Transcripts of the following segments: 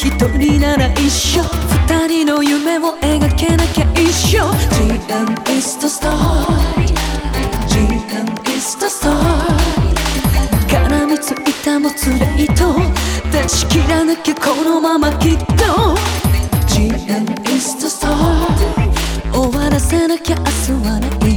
一人なら一緒。二人の夢を描けなきゃ一緒。GM is the star GM is the star 絡みついたもつれいと出し切らなきゃこのままきっと GM is the star 終わらせなきゃ明日はない。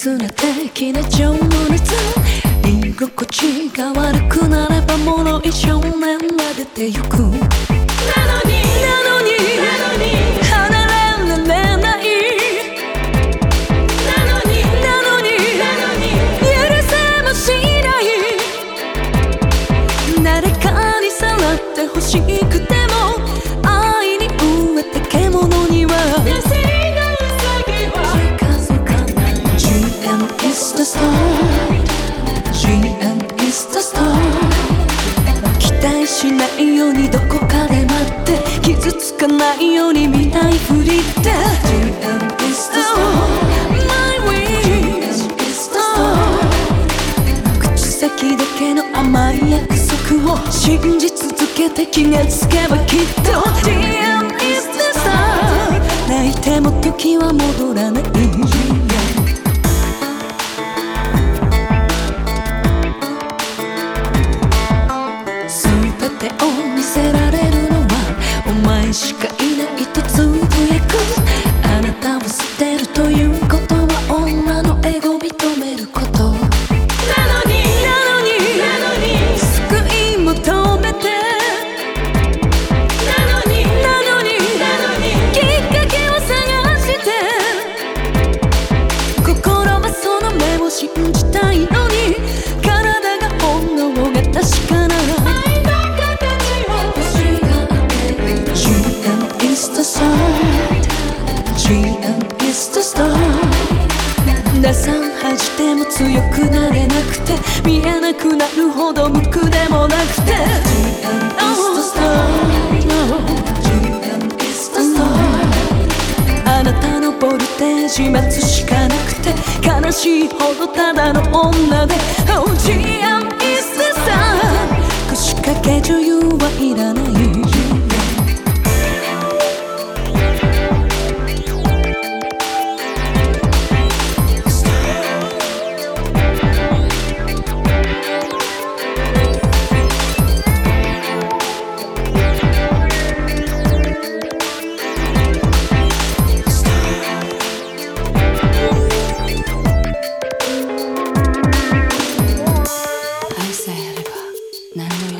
切な的な情熱居心地が悪くなればもの一生年は出てゆく。なのになのになのに離れられない。なのになのになのに許せもしない。誰かにさらって欲しくてもしないようにどこかで待って傷つかないように見ないふりって GM is the star My way GM is the star 口先だけの甘い約束を信じ続けて気がつけばきっと GM is the star 泣いても時は戻らないしかいないとつぶやく。あなたを捨てるということは女のエゴ認めること。なのになのに救い求めて。なのになのにきっかけを探して。心はその目を信じ is the star GM is the star 打算恥しても強くなれなくて見えなくなるほど無垢でもなくて GM is the star GM is the star あなたのボルテージ待つしかなくて悲しいほどただの女で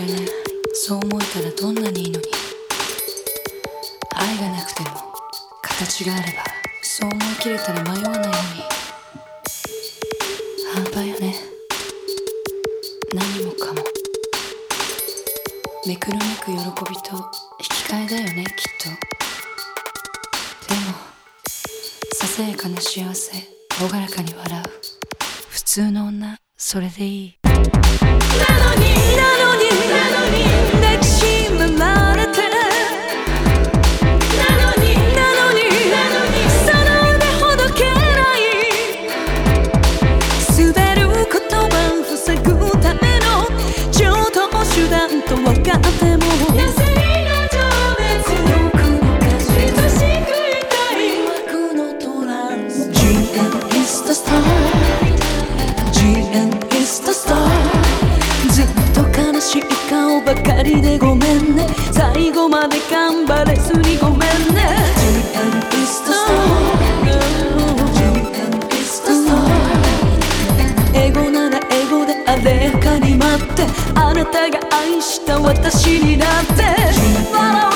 何もいらないそう思えたらどんなにいいのに。愛がなくても形があればそう思い切れたら迷わないのに。半端よね。何もかも。めくるめく喜びと引き換えだよねきっと。でもささやかな幸せ朗らかに笑う。普通の女それでいい。なのに。手段と分かっても最後まで頑張れずにごめんね。GM is the star GM is the star 英語なら英語であれかに待ってあなたが愛した私になって。笑